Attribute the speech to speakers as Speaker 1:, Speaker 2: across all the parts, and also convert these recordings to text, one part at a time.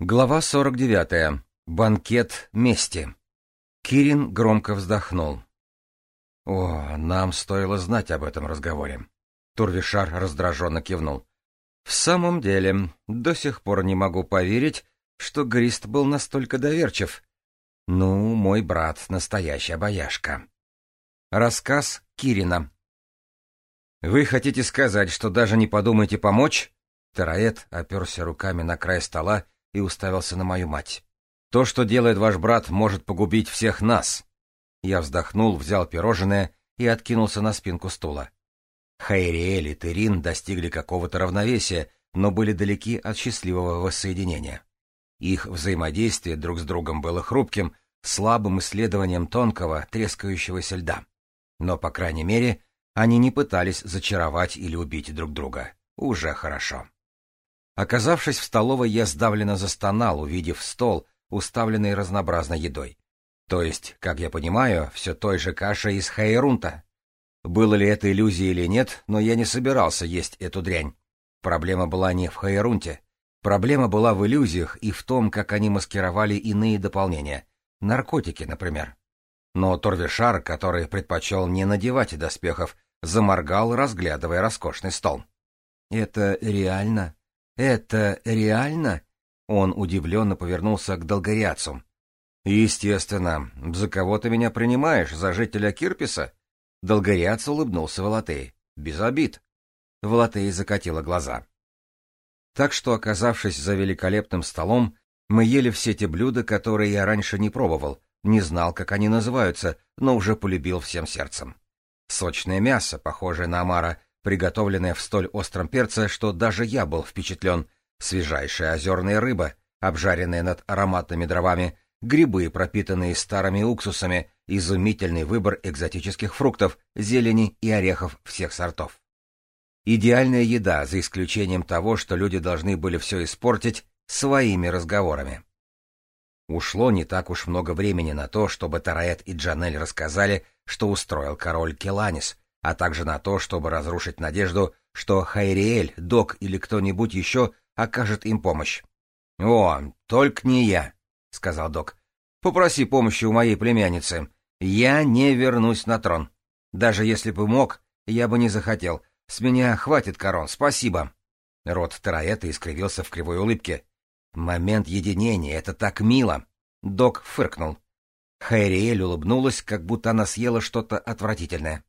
Speaker 1: Глава 49. Банкет мести. Кирин громко вздохнул. «О, нам стоило знать об этом разговоре». Турвишар раздраженно кивнул. «В самом деле, до сих пор не могу поверить, что Грист был настолько доверчив. Ну, мой брат — настоящая бояшка». Рассказ Кирина. «Вы хотите сказать, что даже не подумаете помочь?» Тараэт оперся руками на край стола и уставился на мою мать. «То, что делает ваш брат, может погубить всех нас!» Я вздохнул, взял пирожное и откинулся на спинку стула. Хайриэль и Терин достигли какого-то равновесия, но были далеки от счастливого воссоединения. Их взаимодействие друг с другом было хрупким, слабым исследованием тонкого, трескающегося льда. Но, по крайней мере, они не пытались зачаровать или убить друг друга. Уже хорошо. Оказавшись в столовой, я сдавленно застонал, увидев стол, уставленный разнообразной едой. То есть, как я понимаю, все той же кашей из хайрунта. Было ли это иллюзией или нет, но я не собирался есть эту дрянь. Проблема была не в хайрунте. Проблема была в иллюзиях и в том, как они маскировали иные дополнения. Наркотики, например. Но Торвишар, который предпочел не надевать доспехов, заморгал, разглядывая роскошный стол. «Это реально?» «Это реально?» Он удивленно повернулся к долгорядцу. «Естественно. За кого ты меня принимаешь? За жителя Кирписа?» Долгорядц улыбнулся Волотей. «Без обид». Волотей закатила глаза. Так что, оказавшись за великолепным столом, мы ели все те блюда, которые я раньше не пробовал, не знал, как они называются, но уже полюбил всем сердцем. Сочное мясо, похожее на омара, приготовленная в столь остром перце, что даже я был впечатлен. Свежайшая озерная рыба, обжаренная над ароматными дровами, грибы, пропитанные старыми уксусами, изумительный выбор экзотических фруктов, зелени и орехов всех сортов. Идеальная еда, за исключением того, что люди должны были все испортить своими разговорами. Ушло не так уж много времени на то, чтобы Тараэт и Джанель рассказали, что устроил король Келанис — а также на то, чтобы разрушить надежду, что Хайриэль, Док или кто-нибудь еще окажет им помощь. — О, только не я, — сказал Док. — Попроси помощи у моей племянницы. Я не вернусь на трон. Даже если бы мог, я бы не захотел. С меня хватит корон, спасибо. Рот Тараэта искривился в кривой улыбке. — Момент единения, это так мило! Док фыркнул. Хайриэль улыбнулась, как будто она съела что-то отвратительное.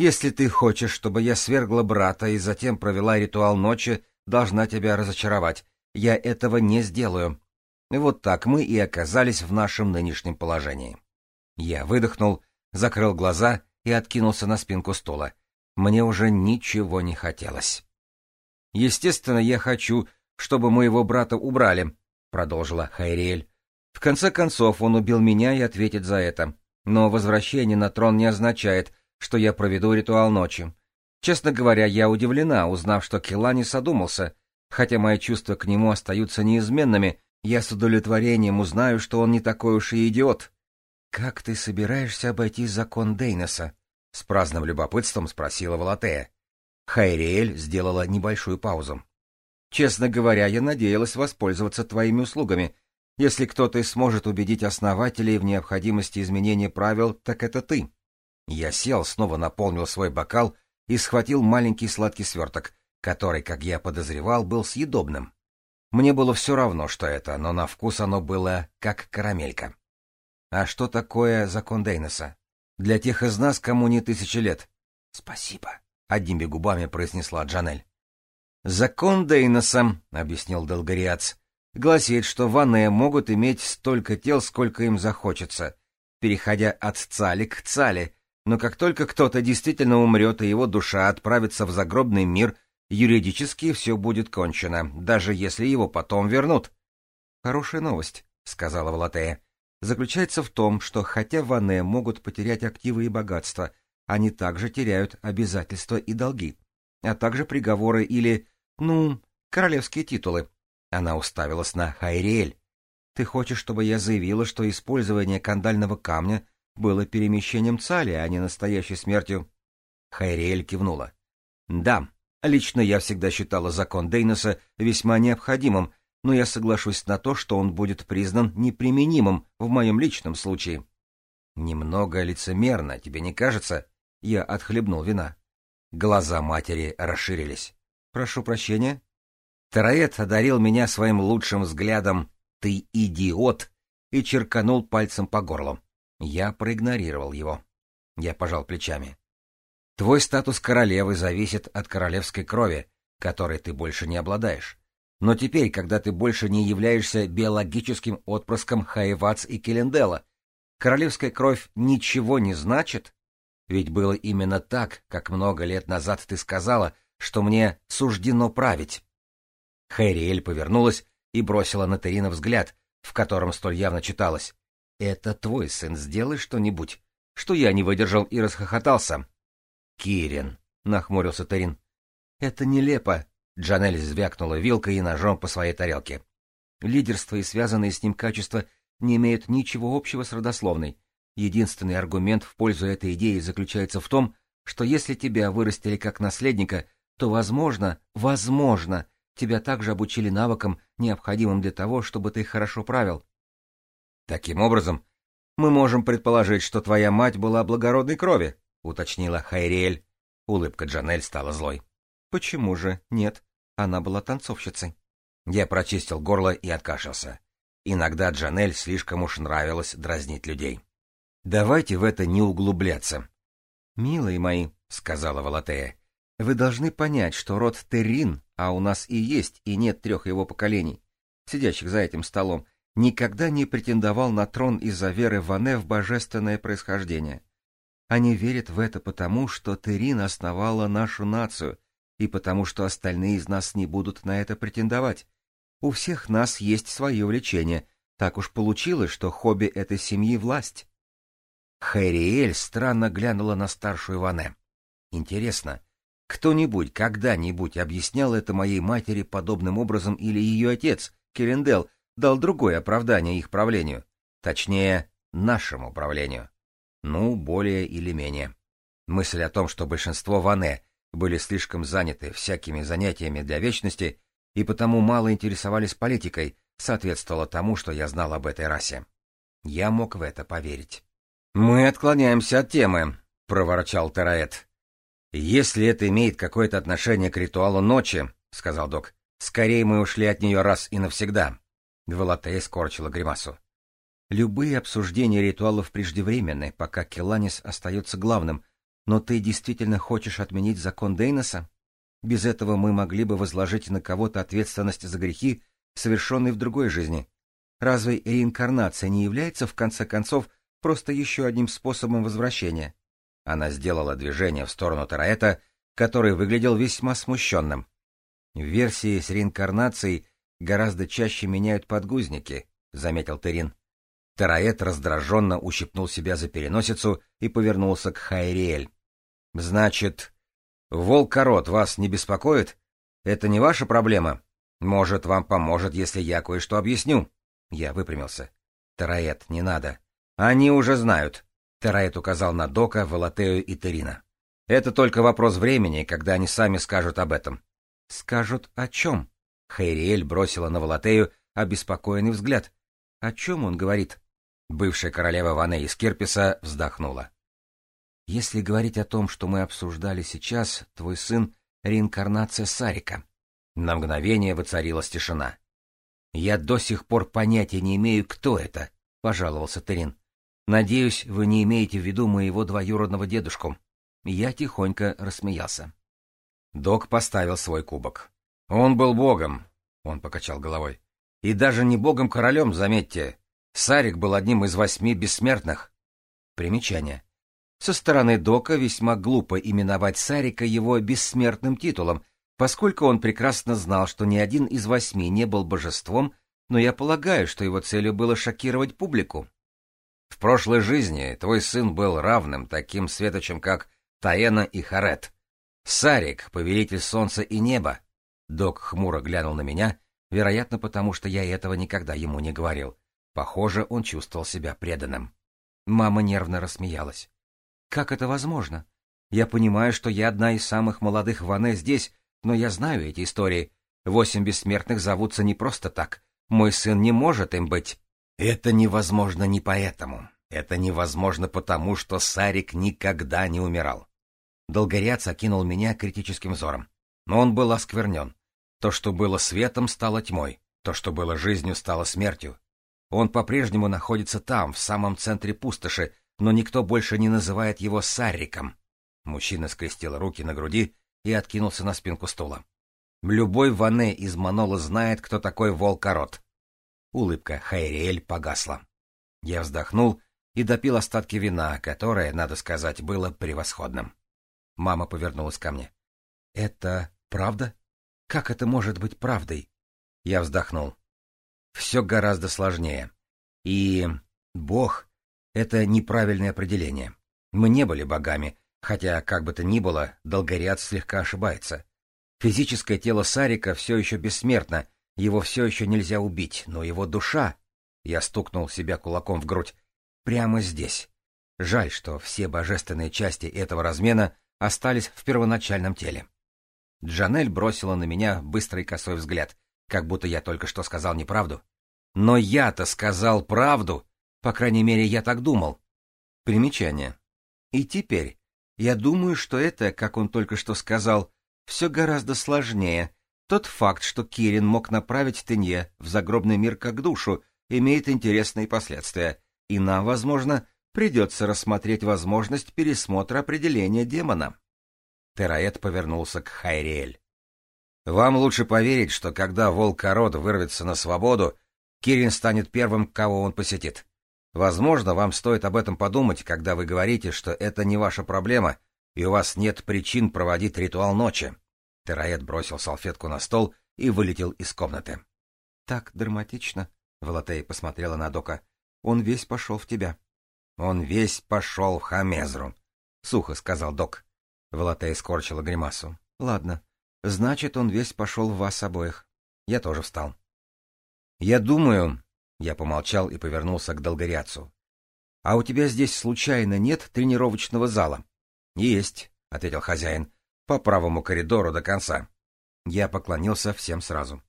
Speaker 1: Если ты хочешь, чтобы я свергла брата и затем провела ритуал ночи, должна тебя разочаровать. Я этого не сделаю. Вот так мы и оказались в нашем нынешнем положении. Я выдохнул, закрыл глаза и откинулся на спинку стула. Мне уже ничего не хотелось. Естественно, я хочу, чтобы моего брата убрали, продолжила Хайриэль. В конце концов, он убил меня и ответит за это. Но возвращение на трон не означает, что я проведу ритуал ночи. Честно говоря, я удивлена, узнав, что Келанис одумался, хотя мои чувства к нему остаются неизменными, я с удовлетворением узнаю, что он не такой уж и идиот. — Как ты собираешься обойти закон Дейнеса? — с праздным любопытством спросила Волотея. Хайриэль сделала небольшую паузу. — Честно говоря, я надеялась воспользоваться твоими услугами. Если кто-то сможет убедить основателей в необходимости изменения правил, так это ты. Я сел, снова наполнил свой бокал и схватил маленький сладкий сверток, который, как я подозревал, был съедобным. Мне было все равно, что это, но на вкус оно было как карамелька. А что такое закон Дейнеса? Для тех из нас, кому не тысячи лет. Спасибо, — одними губами произнесла Джанель. Закон Дейнеса, — объяснил Долгориац, — гласит, что ванные могут иметь столько тел, сколько им захочется, переходя от цали к цали — но как только кто-то действительно умрет и его душа отправится в загробный мир, юридически все будет кончено, даже если его потом вернут. «Хорошая новость», — сказала Валатея, — «заключается в том, что хотя Ване могут потерять активы и богатства, они также теряют обязательства и долги, а также приговоры или, ну, королевские титулы». Она уставилась на Хайриэль. «Ты хочешь, чтобы я заявила, что использование кандального камня — было перемещением Цали, а не настоящей смертью. Хайриэль кивнула. Да, лично я всегда считала закон Дейнеса весьма необходимым, но я соглашусь на то, что он будет признан неприменимым в моем личном случае. Немного лицемерно, тебе не кажется? Я отхлебнул вина. Глаза матери расширились. Прошу прощения. Тароэт одарил меня своим лучшим взглядом. Ты идиот! И черканул пальцем по горлу. Я проигнорировал его. Я пожал плечами. Твой статус королевы зависит от королевской крови, которой ты больше не обладаешь. Но теперь, когда ты больше не являешься биологическим отпрыском Хаевац и Келендела, королевская кровь ничего не значит? Ведь было именно так, как много лет назад ты сказала, что мне суждено править. Хэриэль повернулась и бросила на Терина взгляд, в котором столь явно читалось. «Это твой сын, сделай что-нибудь!» Что я не выдержал и расхохотался. «Кирин!» — нахмурился Тарин. «Это нелепо!» — Джанель звякнула вилкой и ножом по своей тарелке. «Лидерство и связанные с ним качества не имеют ничего общего с родословной. Единственный аргумент в пользу этой идеи заключается в том, что если тебя вырастили как наследника, то, возможно, возможно, тебя также обучили навыкам, необходимым для того, чтобы ты хорошо правил, Таким образом, мы можем предположить, что твоя мать была благородной крови, уточнила Хайриэль. Улыбка Джанель стала злой. Почему же нет? Она была танцовщицей. Я прочистил горло и откашлялся. Иногда Джанель слишком уж нравилось дразнить людей. Давайте в это не углубляться. Милые мои, сказала Валатея, вы должны понять, что род Террин, а у нас и есть, и нет трех его поколений, сидящих за этим столом, никогда не претендовал на трон из-за веры Ване в божественное происхождение. Они верят в это потому, что Терин основала нашу нацию, и потому что остальные из нас не будут на это претендовать. У всех нас есть свое влечение. Так уж получилось, что хобби этой семьи — власть. Хэриэль странно глянула на старшую Ване. Интересно, кто-нибудь когда-нибудь объяснял это моей матери подобным образом или ее отец, Керендел, дал другое оправдание их правлению, точнее, нашему правлению. Ну, более или менее. Мысль о том, что большинство ване были слишком заняты всякими занятиями для вечности и потому мало интересовались политикой, соответствовала тому, что я знал об этой расе. Я мог в это поверить. «Мы отклоняемся от темы», — проворчал Тераэт. «Если это имеет какое-то отношение к ритуалу ночи», — сказал док, — «скорее мы ушли от нее раз и навсегда». Велатея скорчила гримасу. Любые обсуждения ритуалов преждевременны, пока Келанис остается главным. Но ты действительно хочешь отменить закон Дейноса? Без этого мы могли бы возложить на кого-то ответственность за грехи, совершенные в другой жизни. Разве реинкарнация не является, в конце концов, просто еще одним способом возвращения? Она сделала движение в сторону Тараэта, который выглядел весьма смущенным. В версии с реинкарнацией гораздо чаще меняют подгузники, — заметил Терин. Тараэт раздраженно ущипнул себя за переносицу и повернулся к Хайриэль. — Значит, Волкорот вас не беспокоит? Это не ваша проблема? Может, вам поможет, если я кое-что объясню? Я выпрямился. — Тараэт, не надо. — Они уже знают. Тараэт указал на Дока, Волотею и Терина. — Это только вопрос времени, когда они сами скажут об этом. — Скажут о чем? Хайриэль бросила на Валатею обеспокоенный взгляд. «О чем он говорит?» Бывшая королева Ване из Кирписа вздохнула. «Если говорить о том, что мы обсуждали сейчас, твой сын — реинкарнация Сарика». На мгновение воцарилась тишина. «Я до сих пор понятия не имею, кто это», — пожаловался Терин. «Надеюсь, вы не имеете в виду моего двоюродного дедушку». Я тихонько рассмеялся. Док поставил свой кубок. Он был богом, — он покачал головой. И даже не богом-королем, заметьте. Сарик был одним из восьми бессмертных. Примечание. Со стороны Дока весьма глупо именовать Сарика его бессмертным титулом, поскольку он прекрасно знал, что ни один из восьми не был божеством, но я полагаю, что его целью было шокировать публику. В прошлой жизни твой сын был равным таким светочем, как Таэна и Харет. Сарик — повелитель солнца и неба. Док хмуро глянул на меня, вероятно, потому что я этого никогда ему не говорил. Похоже, он чувствовал себя преданным. Мама нервно рассмеялась. «Как это возможно? Я понимаю, что я одна из самых молодых в Анне здесь, но я знаю эти истории. Восемь бессмертных зовутся не просто так. Мой сын не может им быть». «Это невозможно не поэтому. Это невозможно потому, что Сарик никогда не умирал». Долгорец окинул меня критическим взором. Но он был осквернен. То, что было светом, стало тьмой, то, что было жизнью, стало смертью. Он по-прежнему находится там, в самом центре пустоши, но никто больше не называет его Сарриком. Мужчина скрестил руки на груди и откинулся на спинку стула. Любой Ване из Манола знает, кто такой волкорот. Улыбка Хайриэль погасла. Я вздохнул и допил остатки вина, которое, надо сказать, было превосходным. Мама повернулась ко мне. — Это правда? Как это может быть правдой? Я вздохнул. Все гораздо сложнее. И Бог — это неправильное определение. Мы не были богами, хотя, как бы то ни было, долгоряд слегка ошибается. Физическое тело Сарика все еще бессмертно, его все еще нельзя убить, но его душа... Я стукнул себя кулаком в грудь. Прямо здесь. Жаль, что все божественные части этого размена остались в первоначальном теле. Джанель бросила на меня быстрый косой взгляд, как будто я только что сказал неправду. Но я-то сказал правду! По крайней мере, я так думал. Примечание. И теперь. Я думаю, что это, как он только что сказал, все гораздо сложнее. Тот факт, что Кирин мог направить Тенье в загробный мир как душу, имеет интересные последствия, и нам, возможно, придется рассмотреть возможность пересмотра определения демона. Тераэт повернулся к Хайриэль. «Вам лучше поверить, что когда волк-корот вырвется на свободу, Кирин станет первым, кого он посетит. Возможно, вам стоит об этом подумать, когда вы говорите, что это не ваша проблема, и у вас нет причин проводить ритуал ночи». Тераэт бросил салфетку на стол и вылетел из комнаты. «Так драматично», — Волотей посмотрела на Дока. «Он весь пошел в тебя». «Он весь пошел в Хамезру», — сухо сказал Док. Волотая скорчила гримасу. «Ладно. Значит, он весь пошел в вас обоих. Я тоже встал». «Я думаю...» — я помолчал и повернулся к долгорядцу. «А у тебя здесь случайно нет тренировочного зала?» «Есть», — ответил хозяин, — «по правому коридору до конца». Я поклонился всем сразу.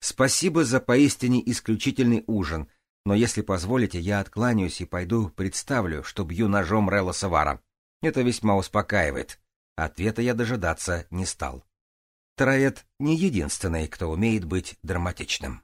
Speaker 1: «Спасибо за поистине исключительный ужин, но если позволите, я откланяюсь и пойду представлю, что бью ножом Релла Савара. Это весьма успокаивает». Ответа я дожидаться не стал. Троэт не единственный, кто умеет быть драматичным.